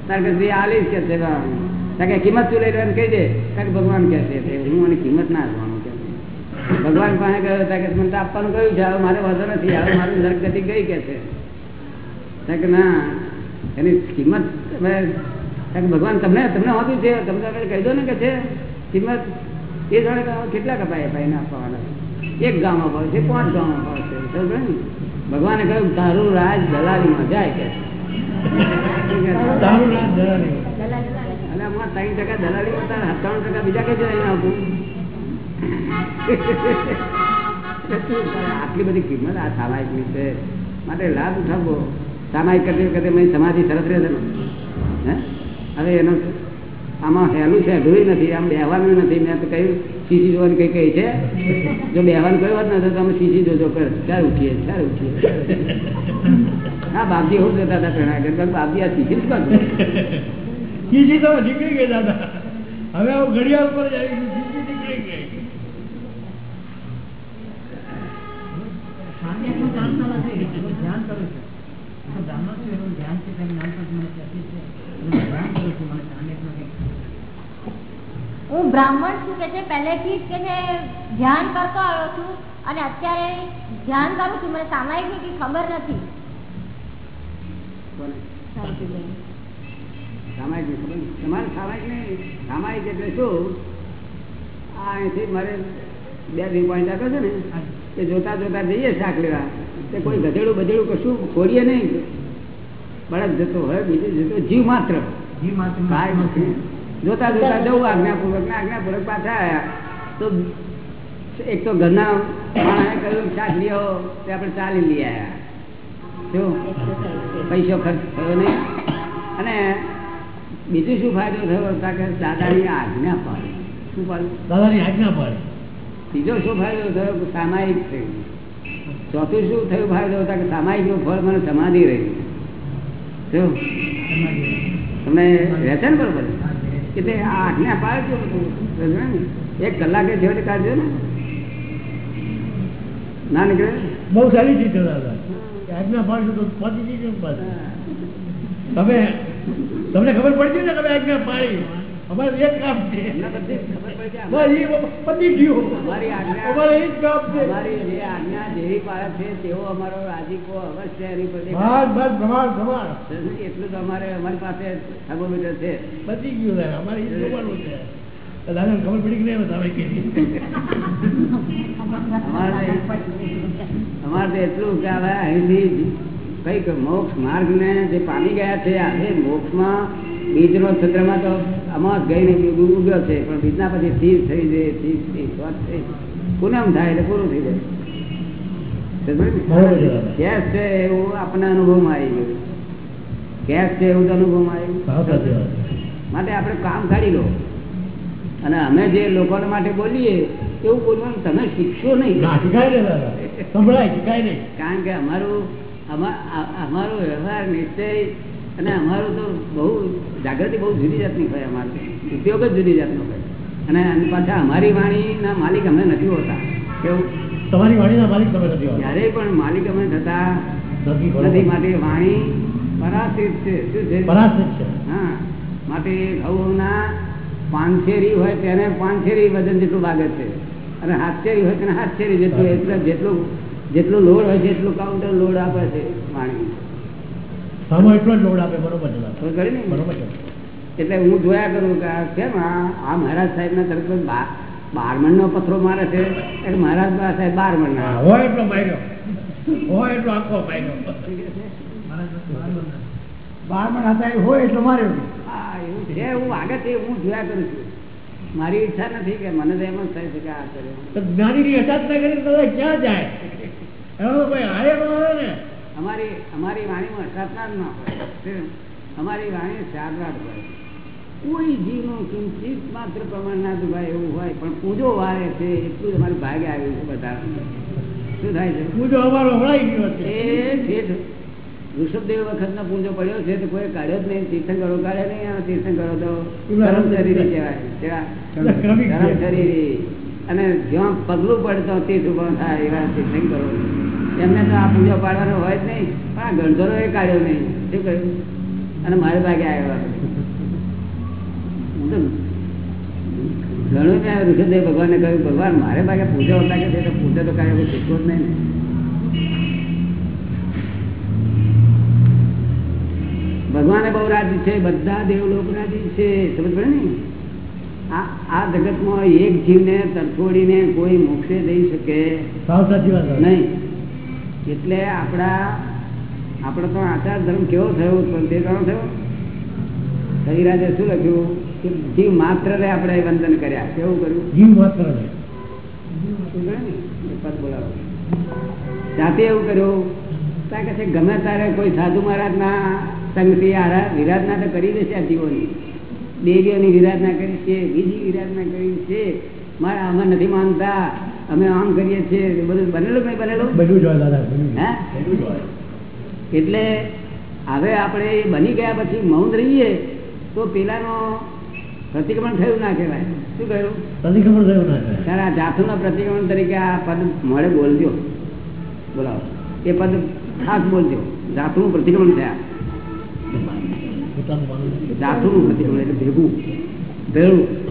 તાર કે આલીશ કે છે તાર કે કિંમત તું લઈ લેવાનું કહી દે. કારણ કે ભગવાન કહે છે. હું મને કિંમત ના આપવાનું. ભગવાન પાસે ગયો કે મને તો આપવાનું કહ્યું છે મારે વાંધો નથી હવે મારું નરક ગતિ ગઈ કે છે. કે ના એની કિંમત તમે ભગવાન તમને તમને હોતું છે તમને તમે કહી દો ને કે છે કિંમત એ જાણે કેટલા કપાય ભાઈને આપવાના એક ગામ અપાવે છે પાંચ ગામમાં ભાવ છે સમજો ને? ભગવાને કહ્યું તારું રાજ દલાલીમાં જાય કે. અને આમાં ત્રણ ટકા દલાલી તારે સત્તાણું ટકા બીજા કઈ જાય આપું આટલી બધી કિંમત આ સામાયિક છે માટે લાભ ઉઠાવો સામાયિક કરતી વખતે સમાધિ સરસ રહેશે ને? હવે એનો આમાં હેલું છે અઘરું નથી, આમ બેહવાનું નથી. મેં તો કહ્યું સીસી જોવાની કઈ કઈ છે? જો બેહવાનું કઈ વાત નથી, તો અમે સીસી જોજો કર ક્યારે ઉઠીએ ક્યારે ઉઠીએ? હા, બાપજી હું જતા હતા પ્રેરણા કે બાપજી આ સીસી જ કરજો ખીચી તો નીકળી ગઈ દાદા. હવે ઘડિયાળ પર જ ગયું ખીચી નીકળી ગઈ હું બ્રાહ્મણ છું કે છે પહેલેથી જ કે છે ધ્યાન કરતો આવ્યો છું અને અત્યારે ધ્યાન કરું છું મને સામાયિકની કઈ ખબર નથી. સામાયિકની ખબર નહીં. તમારે સામાયિક નહીં સામાયિક એટલે શું? આ અહીંથી મારે બે રી પોઈન્ટ આપે છે ને. એ જોતા જોતા જઈએ શાક લેવા. તે કોઈ ગધેડું બધેડું કશું ખોડીએ નહીં. બળદ જતો હોય બીજું જતો જીવ માત્ર. કાંઈ નથી. જોતા જોતા જવું આજ્ઞાપૂર્વક ને આજ્ઞાપૂર્વક પાછા આવ્યા. તો એક તો ઘરના માણસે કહ્યું શાક લઈ તે આપણે ચાલી લઈ આવ્યા. શું? પૈસો ખર્ચ થયો નહીં. અને બીજું શું ફાયદો થયો? કે દાદાની આજ્ઞા પાડી. શું પાડ્યું? દાદાની આજ્ઞા પાડે. ત્રીજો શું ફાયદો થયો? કે સામાયિક થયું. ચોથું શું થયું ફાયદો હતા કે સામાયિકનું ફળ મને સમાધિ રહી. શું? તમને રહેશે ને બરોબર એટલે આ આજ્ઞા પાડજો ને? એક કલાકે જેવડે કાઢજો ને. ના નીકળે? બહુ સારી ચીજ દાદા. આજ્ઞા પાડશો તો પતી જશે તમે, તમને ખબર પડશે ને તમે આજ્ઞા પાડી? અમારે એક કામ છે. કામ છે. જે આજ્ઞા જેવી પાડે છે તેવો અવશ્ય એની એટલું તો અમારે અમારી પાસે થર્મોમીટર છે. પતી ગયું દાદા અમારે એ જોવાનું છે. દાદાને ખબર પડી કે તમે કીધી અમારે અમારે તો એટલું કે હવે અહીંથી કંઈક મોક્ષ માર્ગ ને જે પામી ગયા છે આજે મોક્ષમાં બીજનો છત્રમાં તો આમાં ગઈ નહીં ઉગ્યો છે પણ બીજના પછી સ્થિર થઈ જાય સ્થિર થઈ વાત થઈ પૂનમ થાય? એટલે પૂરું થઈ જાય. ગેસ છે એવું આપણને અનુભવમાં આવી ગયું. ગેસ છે એવું અનુભવમાં આવ્યું માટે આપણે કામ કાઢી લો. અને અમે જે લોકો માટે બોલીએ એવું બોલવાનું તમે શીખશો નહીં. કારણ કે અમારું અમારો વ્યવહાર નિશ્ચય અને અમારું તો બહુ જાગૃતિ બહુ જુદી જાતની હોય અમારે. ઉપયોગ જ જુદી જાતનો હોય. અને પાછા અમારી વાણીના માલિક અમે નથી હોતા. કેવું? તમારી વાણીના માલિક તમે નથી હોતા. ક્યારેય પણ માલિક અમે થતા નથી માટે વાણી પરાશ્રિત છે. શું છે? પરાશ્રિત છે. હા. માટે ઘઉંના પાંચેરી હોય તેને પાંચેરી વજન જેટલું લાગે છે. અને હાથચેરી હોય તેને હાથચેરી જેટલું એટલે જેટલું જેટલું લોડ હોય છે એટલું કાઉન્ટર લોડ આપે છે પાણી એટલો જ લોડ આપે બરોબર છે ને છે એટલે હું જોયા કરું કે કેમ આ મહારાજ સાહેબ ના તરફ બારમણ નો પથરો મારે છે મહારાજ સાહેબ બારમણ ના હોય એટલો માયનો. હોય એટલો આખો માયનો. બારમણ હતા એ હોય એટલો માર્યો હા એવું છે. હું વાગે હું જોયા કરું છું. મારી ઈચ્છા નથી કે મને તો એમ જ થાય છે કે આ કરે. જ્ઞાની જ્ઞાનીની અટાત ના કરી દાદા ક્યાં જાય? તો કોઈ હારે ને. અમારી અમારી વાણીમાં સાતનાર ના હોય અમારી વાણી સાતનાર હોય. કોઈ જીવનું કિંચિત માત્ર પ્રમાણ ના દુભાય એવું હોય પણ પૂજો વારે છે એટલું જ અમારું ભાગે આવ્યું છે બધા શું થાય છે? પૂજો અમારો હળાઈ ગયો છે. એ ઋષભદેવ વખતનો પૂજો પડ્યો છે તો કોઈ કાઢ્યો જ નહીં તીર્થંકરો કાઢે નહીં આ તીર્થંકરો તો શરીરી કહેવાય ધરમ શરીરી અને જ્યાં પગલું પડતો તીર્થ ઊભો થાય એવા તીર્થંકરો. એમને તો આ પૂજા પાડવાનો હોય જ નહીં. પણ આ ગણધરો એ કાઢ્યો નહીં. શું કહ્યું? અને મારે ભાગે આવ્યો હું તો ઘણું ત્યાં ઋષભદેવ ભગવાનને કહ્યું ભગવાન મારે ભાગે પૂજા હોતા કે છે તો પૂજા તો કાંઈ શીખવો જ નહીં ને. ભગવાને બહુ રાજી છે બધા દેવલોક રાજી છે. સમજ પડે ને? આ જગતમાં એક જીવને તરફોડીને કોઈ મોક્ષે જઈ શકે સાવ સાચી વાત. નહીં. એટલે આપણા આપણો તો આચાર ધર્મ કેવો થયો? ઉત્પન્ન તે જાણો થયો? કવિરાજે શું લખ્યું? કે જીવ માત્ર ને આપણે વંદન કર્યા. કેવું કર્યું? જીવ માત્ર જાતે એવું કર્યું? કારણ કે ગમે તારે કોઈ સાધુ મહારાજના સંગથી આરા વિરાધના તો કરી દેશે આ જીવોની. દેવીઓની વિરાધના કરી છે બીજી વિરાધના કરી છે. મારા આમાં નથી માનતા. અમે આમ કરીએ છીએ બધું બનેલું કઈ બનેલું? બધું જ દાદા. એટલે હવે આપણે બની ગયા પછી મૌન રહીએ તો પેલાનો પ્રતિક્રમણ થયું ના કહેવાય. શું કહ્યું પ્રતિક્રમણ થયું ના થાય. ત્યારે આ જાતના પ્રતિક્રમણ તરીકે આ પદ મળે બોલજો. બોલાવો. એ પદ ખાસ બોલજો. જાતનું પ્રતિક્રમણ થયા. જાતનું પ્રતિક્રમણ એટલે ભેગું. ભેળું.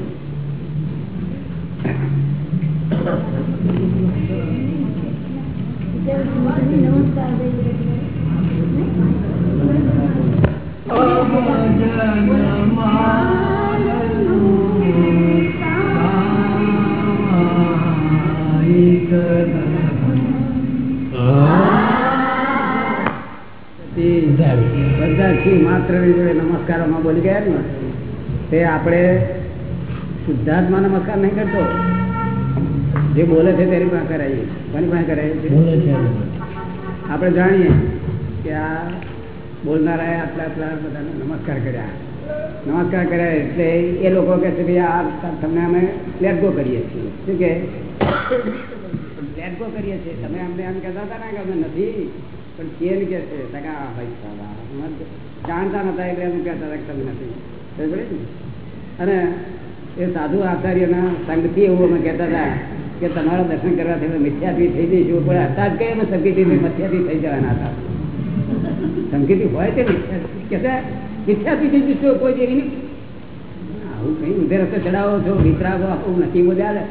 માત્ર નમસ્કારોમાં બોલી ગયા ને તે આપણે શુદ્ધાત્મા નમસ્કાર નહીં કરતો. જે બોલે છે તેની પાસે કરાવીએ કોની પાસે કરાવીએ છીએ? આપણે જાણીએ કે આ બોલનારાએ આટલા આટલા બધાને નમસ્કાર કર્યા. નમસ્કાર કર્યા એટલે એ લોકો કહે છે કે આ તમને અમે લેટ ગો કરીએ છીએ. શું કે? લેટ ગો કરીએ છીએ. તમે અમને એમ કહેતા હતા ને કે અમે નથી પણ કેમ કે છે? આ ભાઈ સાહેબ, જાણતા નતા એટલે એમ કહેતા હતા કે તમે નથી. અને એ સાધુ આચાર્યના સંગથી એવું અમે કહેતા હતા કે તમારા દર્શન કરવાથી અમે મિથ્યાથી થઈ જઈશું. પણ હતા જ કઈ અમે સંગીતી મિથ્યાથી થઈ જવાના હતા. સંગીતી હોય તે મિથ્યાથી? કે છે, મિથ્યાથી થઈ જઈશું કોઈ જેવી નહીં. આવું કઈ ઊંધે રસ્તે ચડાવો છો? વિતરાગો આવું નથી બોલ્યા.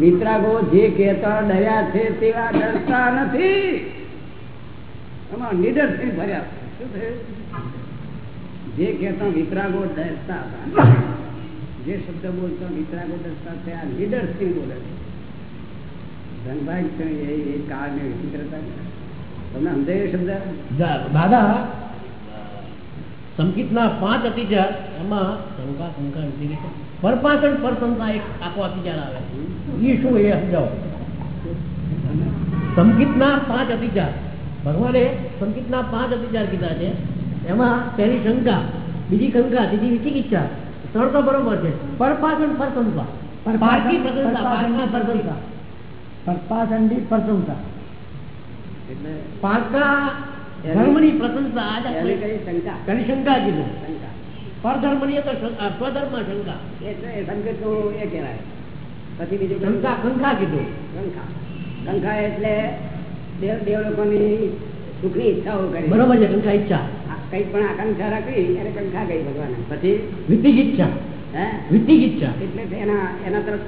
વિતરાગો જે કહેતા ડર્યા છે તેવા ડરતા નથી. એમાં નિડર થઈ ભર્યા. શું થયું? જે કહેતા વિતરાગો ડરતા હતા. જે શબ્દ બોલતા વિતરાગો ડરતા છે આ નિડર સિંહ બોલે છે. દાદા સંગીતના પાંચ અતિચાર એમાં શંકા શંકા. પરપાષણ પરસંતા એક આખો અતિચાર આવે. એ શું એ સમજાવો. સંગીતના પાંચ અતિચાર ભગવાને સંગીતના પાંચ અતિચાર કીધા છે. એમાં પહેલી શંકા બીજી શંકા ત્રીજી વિચિકિચ્છા ત્રણ તો બરોબર છે. પરસંતા. પારકી પ્રશંસા પારકી પ્રશંસા. પરપાષણની પ્રશંસા. એટલે પારકા ધર્મની પ્રશંસા આજ એની આપણે કઈ શંકા? ઘણી શંકા કીધું. પરધર્મની તો સ્વધર્મ શંકા. એ સંકેતનું એ કહેવાય. પછી બીજું શંકા કંકા કીધું. કંકા કંકા એટલે દેવ દેવ લોકોની સુખની ઈચ્છાઓ કરી. બરોબર છે કંખા ઈચ્છા. આ કંઈક પણ આકાંક્ષા રાખી એને કંખા ગઈ ભગવાન. પછી? વિતિક ઈચ્છા. હે? વિતિક ઈચ્છા. એટલે એના એના તરફ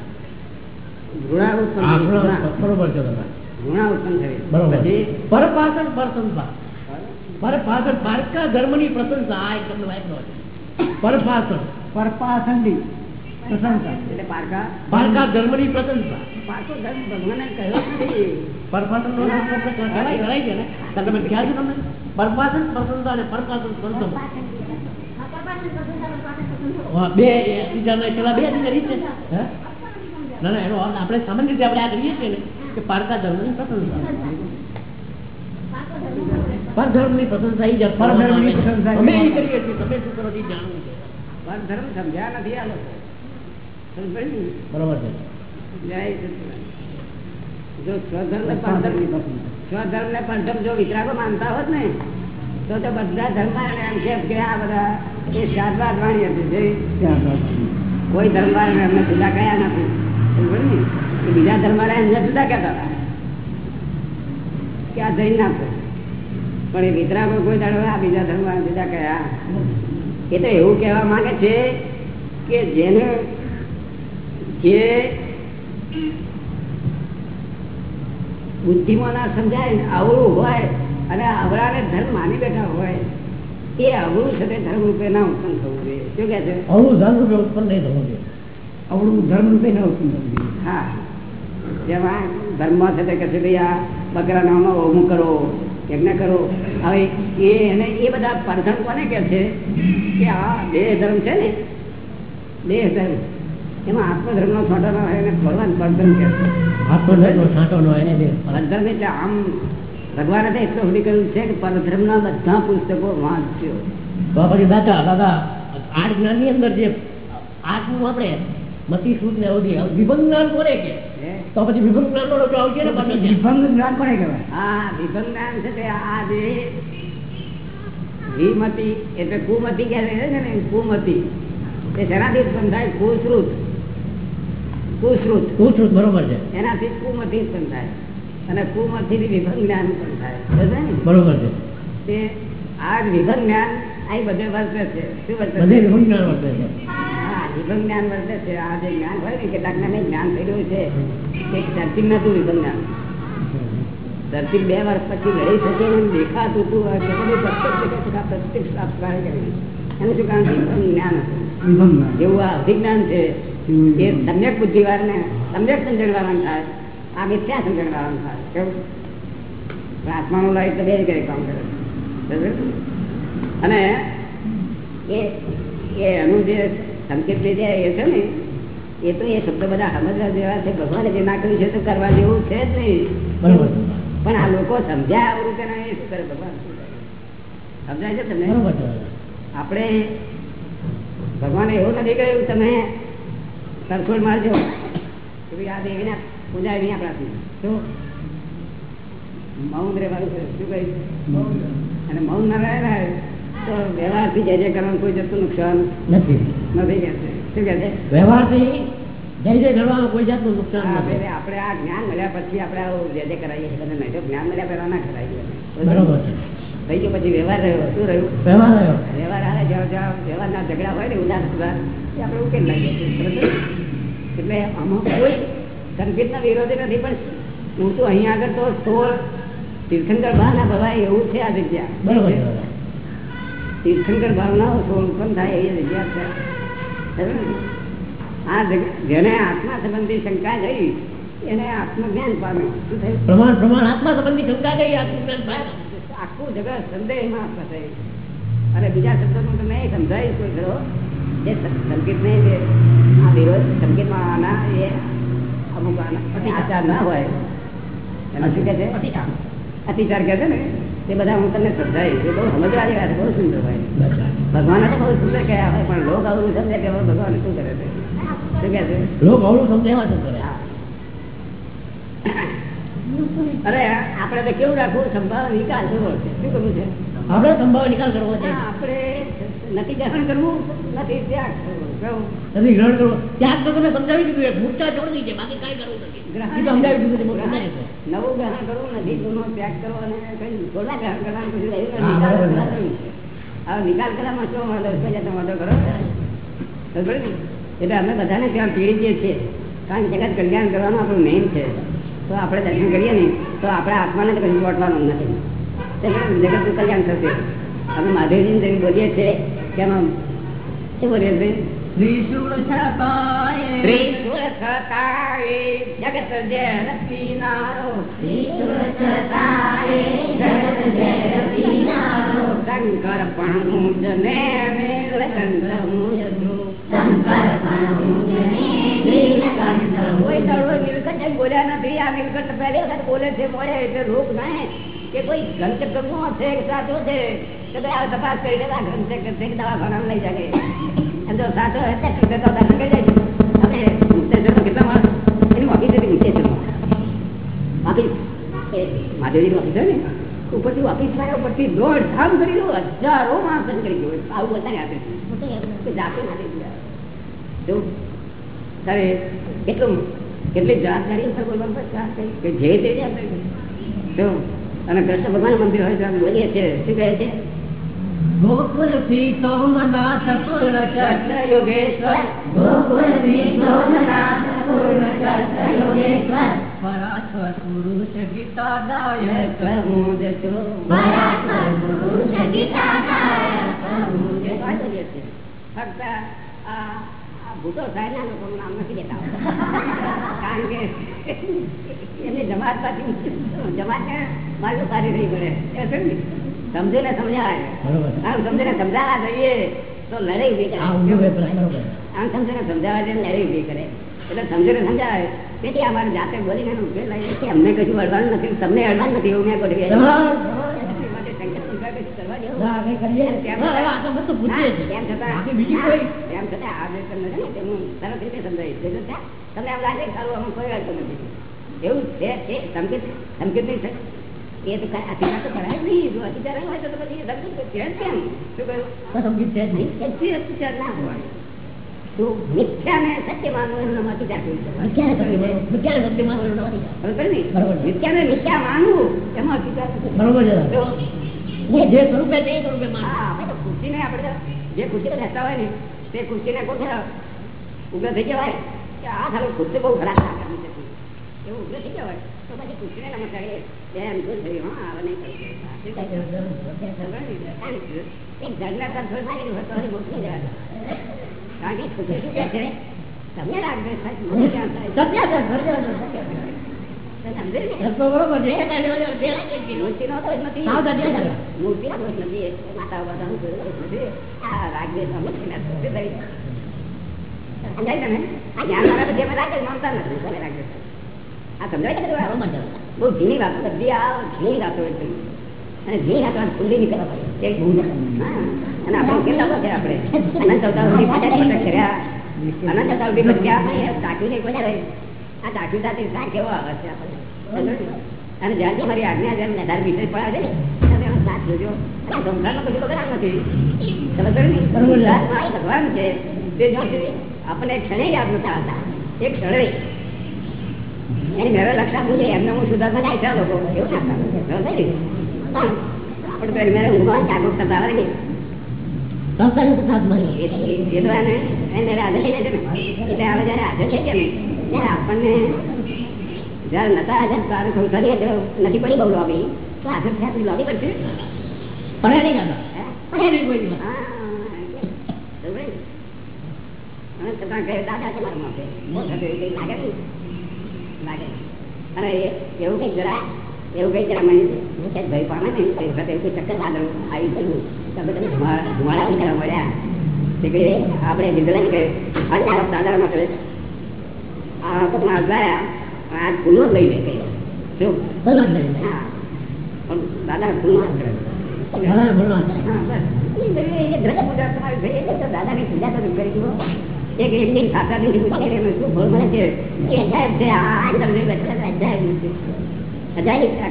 ઘૃણા બે બીજા છેલ્લા બે અતિચાર ઈ છે હે? ના ના એનો અર્થ આપણે સામાન્ય રીતે આપણે આ કરીએ છીએ કે પારકા ધર્મની પ્રશંસા. પરધર્મની પ્રશંસા એ જ પરધર્મની પ્રશંસા અમે એ કરીએ છીએ તમે શું કરો એ જાણવું છે. પણ ધર્મ સમજ્યા નથી આ લોકો? બરોબર છે. જય જો સ્વધર્મ ને પરધર્મ સ્વધર્મ ને પરધર્મ જો વિતરાગો માનતા હોત ને તો તો બધા ધર્મ એમ કે આ બધા એ શાદવાદ વાણી હતી કોઈ ધર્મ એમને જુદા કયા નથી. બીજા ધર્મ એમને કહેતા હતા કે આ જઈ નાખો પણ એ વિતરાગો કોઈ દાડો આ બીજા ધર્મ જુદા કયા એ તો એવું કહેવા માંગે છે? કે જેને જે બુદ્ધિમાં ના સમજાય અવળું હોય અને અવળાને ધર્મ માની બેઠા હોય એ અવળું છે ધર્મ રૂપે ના ઉત્પન્ન થવું જોઈએ શું કે છે અવળું ધર્મ રૂપે ઉત્પન્ન નહીં થવું જોઈએ. અવળું ધર્મ રૂપે ન ઉત્પન્ન હા. જેમાં ધર્મ છે તે કહે છે ભાઈ આ બકરા નામાં હોમું કરો યજ્ઞ કરો. હવે એ એને એ બધા પરધર્મ કોને કે છે? કે આ દેહ ધર્મ છે ને? દેહ ધર્મ. એમાં આત્મધર્મ નો છોટો ન હોય એને ભગવાન પરધર્મ કહે છે. આત્મધર્મનો છોટો નો હોય પરધર્મ એટલે આમ ભગવાને એટલું સુધી કહ્યું છે કે પરધર્મ ના બધા પુસ્તકો વાંચ્યો તો પછી દાદા દાદા આઠ જ્ઞાનની અંદર જે આઠમું આપણે મતી સુદ ને અવધિ વિભંગ જ્ઞાન કોને કે તો પછી વિભંગ જ્ઞાન નો લોકો આવશે ને પાછળ વિભંગ જ્ઞાન કોને કહેવાય? હા વિભંગ જ્ઞાન છે તે આ જે વિમતી એટલે કુમતી કહેવાય છે ને કુમતી. એ શેનાથી ઉત્પન્ન થાય કુશ્રુત. કુશ્રુત. કુશ્રુત બરોબર છે. એનાથી કુમતી ઉત્પન્ન થાય. અને કુમતી થી વિભંગ જ્ઞાન ઉત્પન્ન થાય. સમજે ને? બરોબર છે. તે આ વિભંગ જ્ઞાન અહીં બધે વર્તે છે. શું વર્તે બધે વિભંગ જ્ઞાન વર્તે છે. વિભંગ જ્ઞાન વર્તે છે. આ જે જ્ઞાન હોય ને કેટલાક ને જ્ઞાન થઈ રહ્યું છે. તે સર્ચિંગ નતું વિભંગ જ્ઞાન ધરતી બે વર્ષ પછી લઈ શકે એમ દેખાતું હતું. પ્રત્યક્ષ એનું શું કારણ જ્ઞાન હતું. એવું આ અભિજ્ઞાન છે. એ સમ્યક બુદ્ધિવાર ને સમ્યક સમજણવાળા થાય. આ મિથ્યા સમજણ વાળાને થાય. કેવું? આત્માનું લાઈટ તો બે કરે કામ કરે? અને એ એ એનું જે સંકેત લીધે એ છે ને એ તો એ શબ્દ બધા સમજવા જેવા છે. ભગવાને જે ના કર્યું છે તો કરવા જેવું છે જ નહીં. પણ આ લોકો સમજ્યા આવરું કે નહીં. શું કરે ભગવાન? સમજાય છે તમને? આપણે ભગવાને એવું નથી કહ્યું તમે તરછોડ મારજો. આ દેવીને પૂજા નહીં આપણાથી શું? મૌન રહેવાનું શું કહ્યું? અને મૌન ના રહે તો વ્યવહારથી જે જે કરવાનું કોઈ જતું નુકસાન નથી. નથી કે શું કે વ્યવહારથી જય જય કરવામાં કોઈ જાતનું નુકસાન નથી. આપણે આ જ્ઞાન મળ્યા પછી આપણે આવું જે જે કરાવીએ છીએ નહીં તો જ્ઞાન મળ્યા પહેલા ના કરાવીએ બરોબર થઈ ગયું પછી વ્યવહાર રહ્યો. શું રહ્યું? વ્યવહાર આવ્યો વ્યવહાર આવે જ્યાં જ્યાં વ્યવહારના ઝઘડા હોય ને ઉદાસ આપડે એ આપણે ઉકેલ લાવીએ એટલે આમાં કોઈ સંકેતના વિરોધી નથી પણ હું તો અહીંયા આગળ તો સોળ તીર્થંકર ભાવના ભવાય એવું છે આ જગ્યા. બરોબર છે દાદા. તીર્થંકર હોય તો ઉત્પન્ન થાય એ જગ્યા છે. ને? આ જેને આત્મા સંબંધી શંકા થઈ એને આત્મજ્ઞાન પામ્યું શું થયું? પ્રમાણ પ્રમાણ આત્મા સંબંધી શંકા ગઈ આત્મજ્ઞાન પામ્યા. આખું જગત સંદેહમાં ફસાય અને બીજા શબ્દોનું તો નહીં સમજાય કોઈ ખરો એ સંકેત નહીં જે આ વિરોધ સંકેતમાં આના એ અમુક આના આચાર ના હોય. એને શું કહે છે? અતિચાર કહે છે ને? તે બધા હું તમને સમજાય એ બહુ સમજવાની વાત બહુ સુંદર ભાઈ ભગવાન તો બહુ સુંદર કહેવાય હોય પણ લોક આવું સમજે કે ભગવાન શું કરે છે? શું કહે છે? લોક અવળું એમાં શું કરે? અરે આપણે તો કેવું રાખવું? સંભાવ નિકાલ કરવો છે. શું કરવું છે? આપણે સંભાવ નિકાલ કરવો છે. આપણે નથી ગ્રહણ કરવું નથી ત્યાગ કરવો. નથી ગ્રહણ કરવો. ત્યાગ તો તમે સમજાવી દીધું મૂર્છા છોડી દીધી બાકી કઈ કરવું નથી. ગ્રહણ સમજાવી દીધું નવું ગ્રહણ કરવું નથી જૂનો ત્યાગ કરવો અને કઈ થોડા ગ્રહણ કરવાનું. હવે નિકાલ કરવામાં શું વાંધો? છે? વાંધો કરો. એટલે અમે બધાને ત્યાં પીડીએ છીએ. કારણ કે જગત કલ્યાણ કરવાનો આપણું મેઇન છે. તો આપણે દર્શન કરીએ ને તો આપણે આત્માને કશું વટવાનું નથી. જગતનું કલ્યાણ થશે. અમે મહાદેવજીને જેવી બોલીએ છીએ કે એમાં શું બોલીએ છીએ ત્રિશુળ છતાંય ત્રિશુળ છતાંય જગત ઝેર પીનારો શંકર પણ જને નીલકંઠ મુજધ્રુ. કોઈ દાડો નીલકંઠ એમ બોલ્યા નથી આ નીલકંઠ પહેલી વખત બોલે છે મોડે એટલે રોગ નહીં કે કોઈ ઘનચક્કર નો છે કે સાચો છે આ તપાસ કરી લેવા ઘનચક્કર છે કે દવાખાના લઈ જાય એમ તો દર્શન કરી જાય માણસ? એની ઓફિસ ચલો ઓફિસ ને? ઉપરથી ઓફિસ વાળા ઉપરથી દોઢ ધામ કરી માણસ કરી ગયો. આવું બધાને આપે. જાતે નથી તારે કેટલું કેટલી જવાબદારી ઉપર બોલવાનું? પણ ચાલ કે જે તે જ જો અને કૃષ્ણ ભગવાન મંદિર હોય તો બોલીએ છીએ. શું કહે છે? ગોકુલથી સોમનાથ પૂર્ણ ચક્ર યોગેશ્વર પરાત્પર પુરુષ ગીતા ગાય પ્રમોદ છો ફક્ત આ ભૂતો સાહેબના લોકોનું નામ નથી લેતા કારણ કે એમની જમાત પાછી જમાત માર્ગ સારી નહીં પડે એ છે ને? સમજાય બરોબર. આમ સમજીને સમજાવવા જઈએ તો લડાઈ ઊભી કરે. આ ઊંધું વેપાર બરોબર. આમ સમજીને સમજાવવા જઈએ લડાઈ ઊભી કરે. એટલે સમજીને સમજાવે. તેથી અમારે જાતે બોલીને એનો ઉકેલ કે અમને કશું અડવાનું નથી તમને અડવાનું નથી એવું મેં જે તમને એમ લાગે એવું છે સંકેત સંકેત નહીં થાય એ તો કાંઈ કરાય નહીં જો અતિચાર હોય પછી છે કેમ? શું કહ્યું? નહીં. અતિચાર ના હોય. મિથ્યાને સત્ય માનવું અતિચાર? બરોબર. મિથ્યાને મિથ્યા માનવું એમાં અતિચાર બરોબર છે. દાદા. તો એ જે સ્વરૂપે સ્વરૂપે. આપણે તો આપણે તો જે ખુરશીને બેસતા હોય ને તે ખુરશીને કોઈ ઉગ્ર થઈ જવાય? કે આ ખાલી ખુશી બહુ ખરાબ એવું ઉગ્ર થઈ જવાય? તો પછી નમસ્કાર બેન, થયું, હા, નહીં. કારણ કે શું કહે છે? નથી. મૂર્તિનો આ. સમજાય. તમે છે. બહુ ઝીણી વાતો બધી આ ઝીણી વાતો અને ઝીણી વાતો આમ ખુલ્લી નીકળવા પડે. એક બહુ અને આપણે કેટલા છે આપણે? અનંત અવતાર સુધી પચાસ પચાસ કર્યા અનંત અવતાર સુધી ભટક્યા ટાંક્યું નહીં બધા. આ ટાંક્યું સાથે સાર કેવો આવે છે આપણને. મારી આજ્ઞા જેમ વધારે વિષય પડાવે છે ત્યારે એનો સાથ જોજો. અને સંસારમાં કશું બગડાવ નથી. ભગવાન છે. તે આપણને ક્ષણે યાદ નતા એક ક્ષણે. એની મેળે લક્ષા આપવું એમને હું સુધાર થાય છે લોકો એવું? હા. આપણે તો મેળે ઊંઘવા જાગૃત થતા આવડે નહીં. સંસારી તો સાથ મારી. એ તો- એ- એ તો એને એને જયારે હાજર થઈ જાય છે ને એટલે હવે જયારે હાજર થઈ જાય ને ત્યારે આપણને જયારે નતા નથી પડી બહુ લોબી તો હાજર થયા પછી લોબી પડશે પડે નહીં દાદા. નહીં કોઈ લાગે નહીં? લાગે અને એવું કંઈક જરા એવું કંઈક જરા મને કંઈક ભય પામે ને એ વખતે એવું ચક્કર વાદળ આવી ગયું. તમે તમે ધુમાડા ધુમાડા મળ્યા. તે કહે આપણે જીંદલા કે આજે દાદા માટે આ આ ગુનો લઈ લે કહે શું? હા. પણ દાદા ગુનો કરે. એ પૂજા તો કરી. તમને અને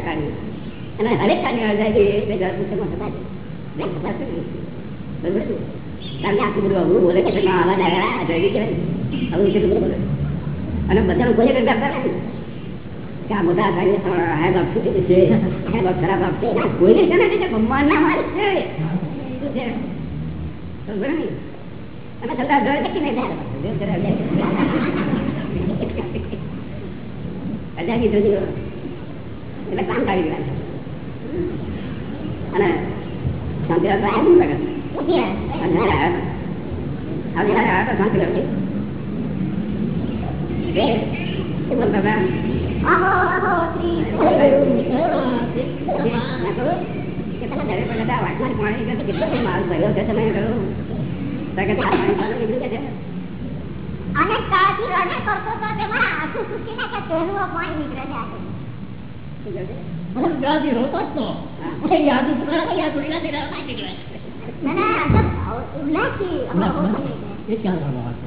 ને. બરોબર બધું બોલે છે કોઈ એક કરતા આ બધા ખરાબ બાપ કોઈને કે ભગવાનના માલિક છે. ને? અને છતાં ડર કેટલી અજાગી જોજો એટલે કામ કાઢી ગયા છે અને શાંતિ આવ્યા શું લાગે અને આવ્યા હતા હવે આવ્યા હતા શાંતિ રાત એ શું બોલતા હતા અહો અહો શ્રી અનેક કાળથી રડે કરતો તો તેમાં આંસુ સૂકીને કે પહેલું પાણી નીકળે છે આજે. મને રોતો જ તો. યાદ ઉતરા, યાદ ગુજરાતી રહેવા નીકળે. ના, ના, એકદમ ઉલ્લાસથી અહો અહો કરી. એ ક્યાં કરવાનો વાત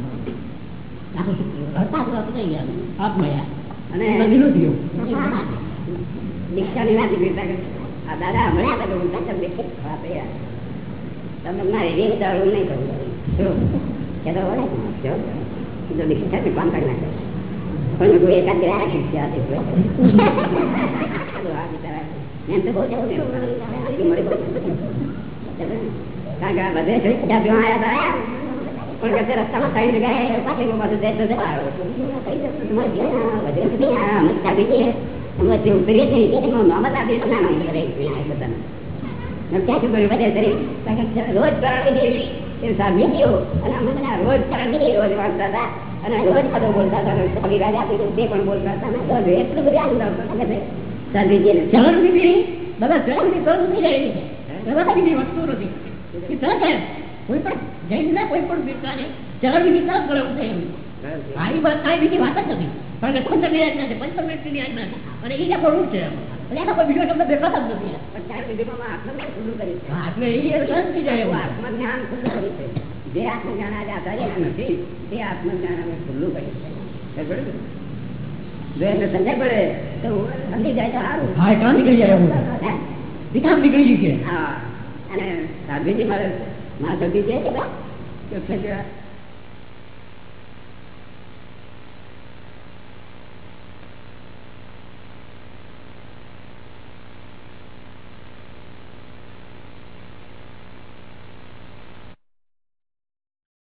રડતા રડતા નહીં યાર. આત્મયા. અને વાત નીકળતા દાદા હમણાં તમે મારે એવી દારૂ નહીં કરવું તો વળે જો. ને કામ કરી નાખે પણ એકાદ બે રાખી. ચાલો. એમ તો બહુ. ચાલો. કારણ કે બધે જોઈ ત્યાં હતા પણ રસ્તામાં જગ્યાએ પાછું અમે ચાલી જઈએ અમે ઉતરીએ છીએ એટલે ના શું કર્યું બધે રોજ દેવી એ સાબી ગયો અને અમે બધા રોજ કરણી રોજ વાંચતા હતા. અને રોજ પદો બોલતા હતા. પગી રાજા આપી તે પણ બોલતા હતા. અને એટલું બધું આનંદ આવતો કે છે. વસ્તુ નથી. કોઈ પણ જૈનના કોઈ પણ દીકરાને ચલણ દીધી તરત ગળે એમ. આ વાત કાંઈ બીજી વાત જ નથી. કારણ કે પંદર મિનિટ નથી પંદર મિનિટની યાદ નથી અને એ આખો રૂટ છે એટલે કોઈ બીજો શબ્દ દેખાતો જ નથી. પણ ચાર પેઢીમાં આત્મજ્ઞાન ખુલ્લું કર્યું છે. હા, એટલે એ તરત જાય આત્મજ્ઞાન ખુલ્લું છે. જે આત્મજ્ઞાન આજે આચાર્યના નથી તે આત્મજ્ઞાન અમે ખુલ્લું કરી છે? જો એમને સમજાય પડે તો સમજી જાય તો સારું. હા કામ નીકળી જાય એવું. હે? નીકળી ગઈ હા. અને સાધુજી મારે છે કે